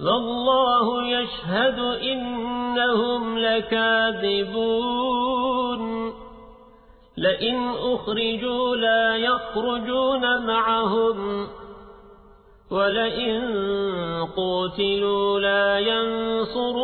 والله يشهد إنهم لكاذبون. لئن أخرجوا لا يخرجون معهم ولئن قوتلوا لا ينصرونهم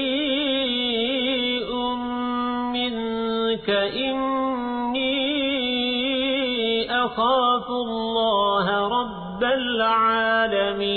منك إني أخاف الله رب العالمين